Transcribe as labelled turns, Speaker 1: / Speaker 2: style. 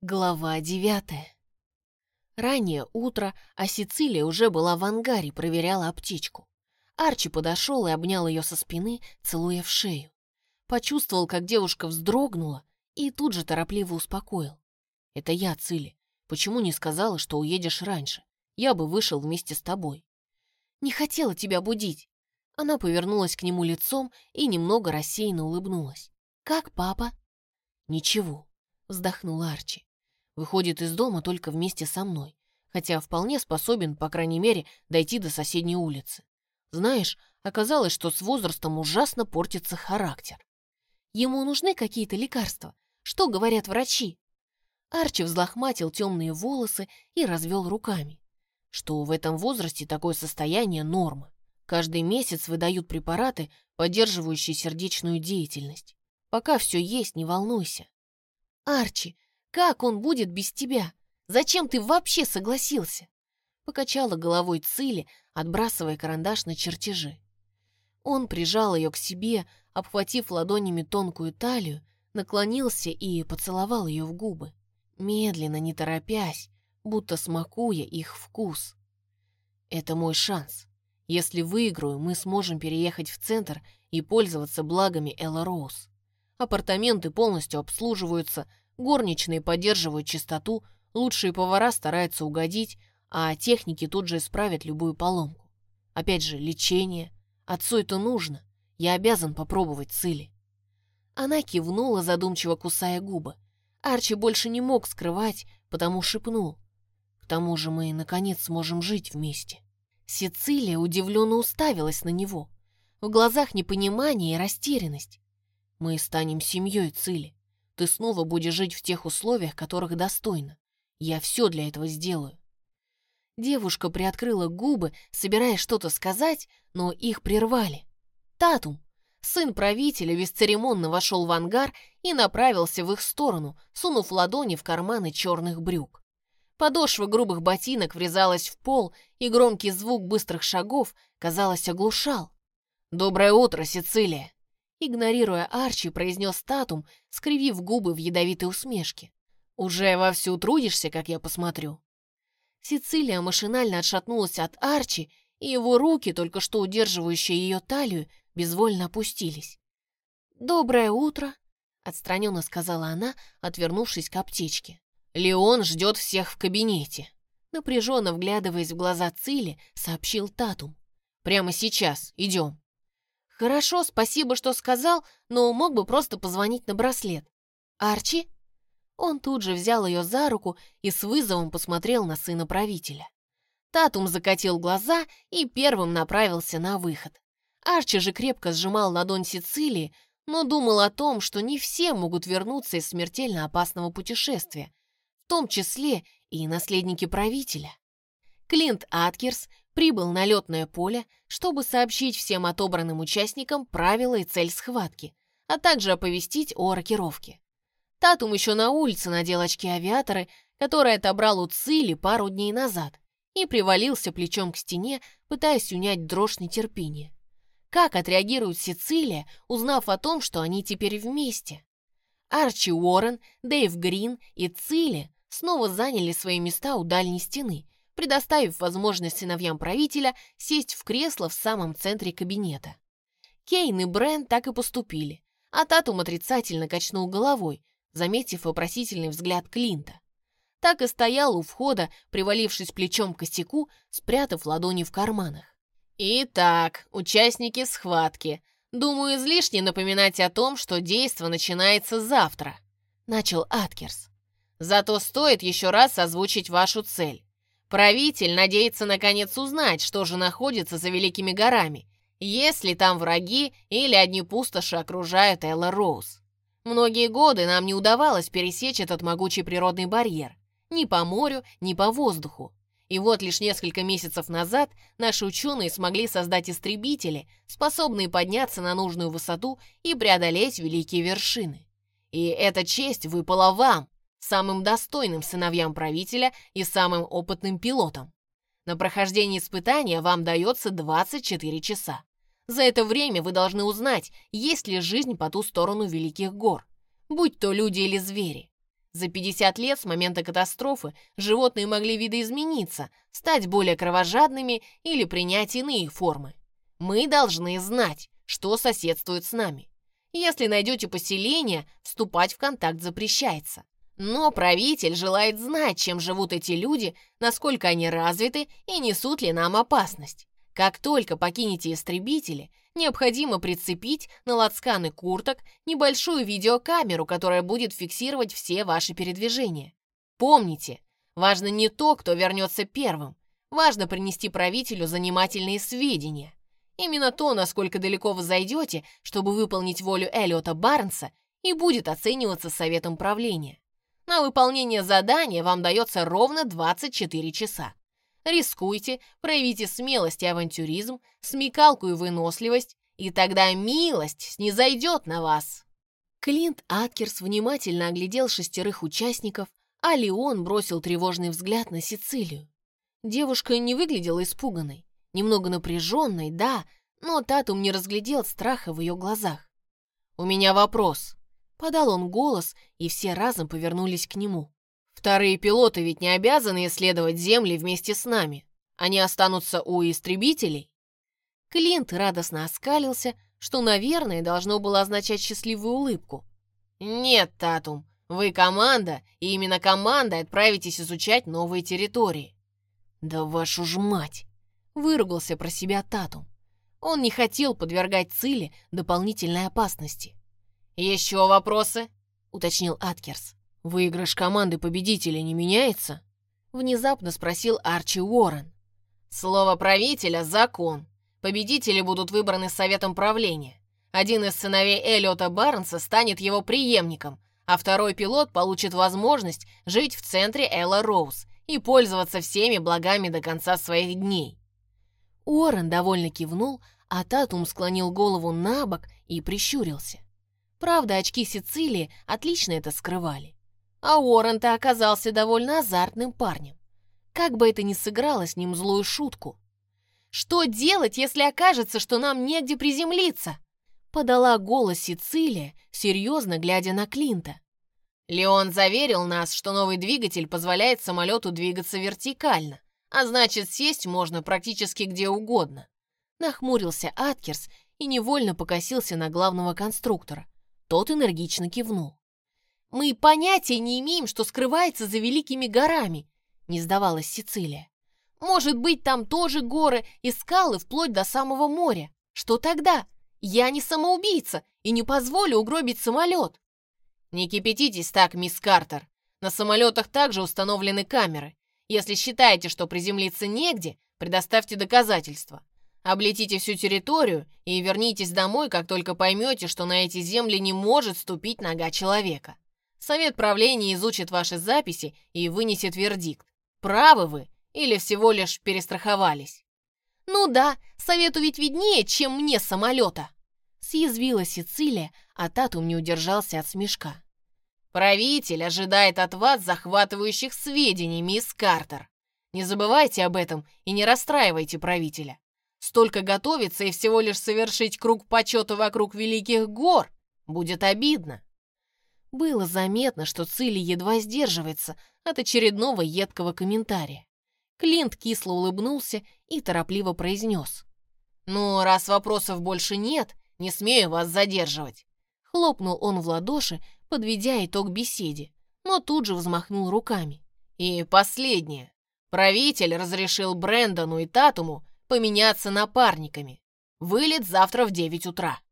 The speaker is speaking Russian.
Speaker 1: Глава девятая. Раннее утро, а Сицилия уже была в ангаре, проверяла аптечку. Арчи подошел и обнял ее со спины, целуя в шею. Почувствовал, как девушка вздрогнула, и тут же торопливо успокоил. «Это я, Цили. Почему не сказала, что уедешь раньше? Я бы вышел вместе с тобой». «Не хотела тебя будить». Она повернулась к нему лицом и немного рассеянно улыбнулась. «Как папа?» «Ничего», — вздохнул Арчи. Выходит из дома только вместе со мной, хотя вполне способен, по крайней мере, дойти до соседней улицы. Знаешь, оказалось, что с возрастом ужасно портится характер. Ему нужны какие-то лекарства. Что говорят врачи? Арчи взлохматил темные волосы и развел руками. Что в этом возрасте такое состояние норма. Каждый месяц выдают препараты, поддерживающие сердечную деятельность. Пока все есть, не волнуйся. Арчи, как он будет без тебя? Зачем ты вообще согласился?» Покачала головой Цили, отбрасывая карандаш на чертежи. Он прижал ее к себе, обхватив ладонями тонкую талию, наклонился и поцеловал ее в губы, медленно, не торопясь, будто смакуя их вкус. «Это мой шанс. Если выиграю, мы сможем переехать в центр и пользоваться благами Элла Роуз. Апартаменты полностью обслуживаются, Горничные поддерживают чистоту, лучшие повара стараются угодить, а техники тут же исправят любую поломку. Опять же, лечение. Отцу это нужно. Я обязан попробовать цили. Она кивнула, задумчиво кусая губы. Арчи больше не мог скрывать, потому шепнул. К тому же мы, наконец, сможем жить вместе. Сицилия удивленно уставилась на него. В глазах непонимание и растерянность. Мы станем семьей Цили. Ты снова будешь жить в тех условиях, которых достойна. Я все для этого сделаю». Девушка приоткрыла губы, собираясь что-то сказать, но их прервали. Татум, сын правителя, бесцеремонно вошел в ангар и направился в их сторону, сунув ладони в карманы черных брюк. Подошва грубых ботинок врезалась в пол, и громкий звук быстрых шагов, казалось, оглушал. «Доброе утро, Сицилия!» Игнорируя Арчи, произнес Татум, скривив губы в ядовитой усмешке. «Уже вовсю трудишься, как я посмотрю?» Сицилия машинально отшатнулась от Арчи, и его руки, только что удерживающие ее талию, безвольно опустились. «Доброе утро», — отстраненно сказала она, отвернувшись к аптечке. «Леон ждет всех в кабинете», — напряженно вглядываясь в глаза Цили, сообщил Татум. «Прямо сейчас, идем». «Хорошо, спасибо, что сказал, но мог бы просто позвонить на браслет». «Арчи?» Он тут же взял ее за руку и с вызовом посмотрел на сына правителя. Татум закатил глаза и первым направился на выход. Арчи же крепко сжимал ладонь Сицилии, но думал о том, что не все могут вернуться из смертельно опасного путешествия, в том числе и наследники правителя. Клинт Аткерс прибыл на летное поле, чтобы сообщить всем отобранным участникам правила и цель схватки, а также оповестить о рокировке. Татум еще на улице надел очки авиаторы, которые отобрал у Цили пару дней назад, и привалился плечом к стене, пытаясь унять дрожь нетерпения. Как отреагирует Сицилия, узнав о том, что они теперь вместе? Арчи Уоррен, Дэйв Грин и Цили снова заняли свои места у дальней стены – предоставив возможность сыновьям правителя сесть в кресло в самом центре кабинета. Кейн и Брен так и поступили, а Татум отрицательно качнул головой, заметив вопросительный взгляд Клинта. Так и стоял у входа, привалившись плечом к косяку, спрятав ладони в карманах. «Итак, участники схватки. Думаю, излишне напоминать о том, что действо начинается завтра», — начал Аткерс. «Зато стоит еще раз озвучить вашу цель. Правитель надеется наконец узнать, что же находится за великими горами, есть ли там враги или одни пустоши окружают Элла Роуз. Многие годы нам не удавалось пересечь этот могучий природный барьер. Ни по морю, ни по воздуху. И вот лишь несколько месяцев назад наши ученые смогли создать истребители, способные подняться на нужную высоту и преодолеть великие вершины. И эта честь выпала вам, самым достойным сыновьям правителя и самым опытным пилотом. На прохождение испытания вам дается 24 часа. За это время вы должны узнать, есть ли жизнь по ту сторону Великих гор, будь то люди или звери. За 50 лет с момента катастрофы животные могли видоизмениться, стать более кровожадными или принять иные формы. Мы должны знать, что соседствует с нами. Если найдете поселение, вступать в контакт запрещается. Но правитель желает знать, чем живут эти люди, насколько они развиты и несут ли нам опасность. Как только покинете истребители, необходимо прицепить на лацканы курток небольшую видеокамеру, которая будет фиксировать все ваши передвижения. Помните, важно не то, кто вернется первым. Важно принести правителю занимательные сведения. Именно то, насколько далеко вы зайдете, чтобы выполнить волю Эллиота Барнса, и будет оцениваться советом правления. На выполнение задания вам дается ровно 24 часа. Рискуйте, проявите смелость и авантюризм, смекалку и выносливость, и тогда милость снизойдет на вас. Клинт Аткерс внимательно оглядел шестерых участников, а Леон бросил тревожный взгляд на Сицилию. Девушка не выглядела испуганной, немного напряженной, да, но Татум не разглядел страха в ее глазах. «У меня вопрос», — подал он голос, и все разом повернулись к нему. Вторые пилоты ведь не обязаны исследовать Земли вместе с нами. Они останутся у истребителей. Клинт радостно оскалился, что, наверное, должно было означать счастливую улыбку. «Нет, Татум, вы команда, и именно командой отправитесь изучать новые территории». «Да вашу ж мать!» — выругался про себя Татум. Он не хотел подвергать Циле дополнительной опасности. «Еще вопросы?» — уточнил Аткерс. «Выигрыш команды победителя не меняется?» Внезапно спросил Арчи Уоррен. «Слово правителя — закон. Победители будут выбраны советом правления. Один из сыновей Эллиота Барнса станет его преемником, а второй пилот получит возможность жить в центре Элла Роуз и пользоваться всеми благами до конца своих дней». Уоррен довольно кивнул, а Татум склонил голову на бок и прищурился. Правда, очки Сицилии отлично это скрывали. А Уоррен-то оказался довольно азартным парнем. Как бы это ни сыграло с ним злую шутку. «Что делать, если окажется, что нам негде приземлиться?» Подала голос Сицилия, серьезно глядя на Клинта. Леон заверил нас, что новый двигатель позволяет самолету двигаться вертикально, а значит, сесть можно практически где угодно. Нахмурился Аткерс и невольно покосился на главного конструктора. Тот энергично кивнул. Мы понятия не имеем, что скрывается за великими горами», — не сдавалась Сицилия. «Может быть, там тоже горы и скалы вплоть до самого моря. Что тогда? Я не самоубийца и не позволю угробить самолет». «Не кипятитесь так, мисс Картер. На самолетах также установлены камеры. Если считаете, что приземлиться негде, предоставьте доказательства. Облетите всю территорию и вернитесь домой, как только поймете, что на эти земли не может ступить нога человека. Совет правления изучит ваши записи и вынесет вердикт. Правы вы или всего лишь перестраховались? Ну да, совету ведь виднее, чем мне самолета. Съязвила Сицилия, а Татум не удержался от смешка. Правитель ожидает от вас захватывающих сведений, мисс Картер. Не забывайте об этом и не расстраивайте правителя. Столько готовиться и всего лишь совершить круг почета вокруг великих гор будет обидно. Было заметно, что Цилли едва сдерживается от очередного едкого комментария. Клинт кисло улыбнулся и торопливо произнес. «Ну, раз вопросов больше нет, не смею вас задерживать». Хлопнул он в ладоши, подведя итог беседе, но тут же взмахнул руками. «И последнее. Правитель разрешил Брэндону и Татуму поменяться напарниками. Вылет завтра в девять утра».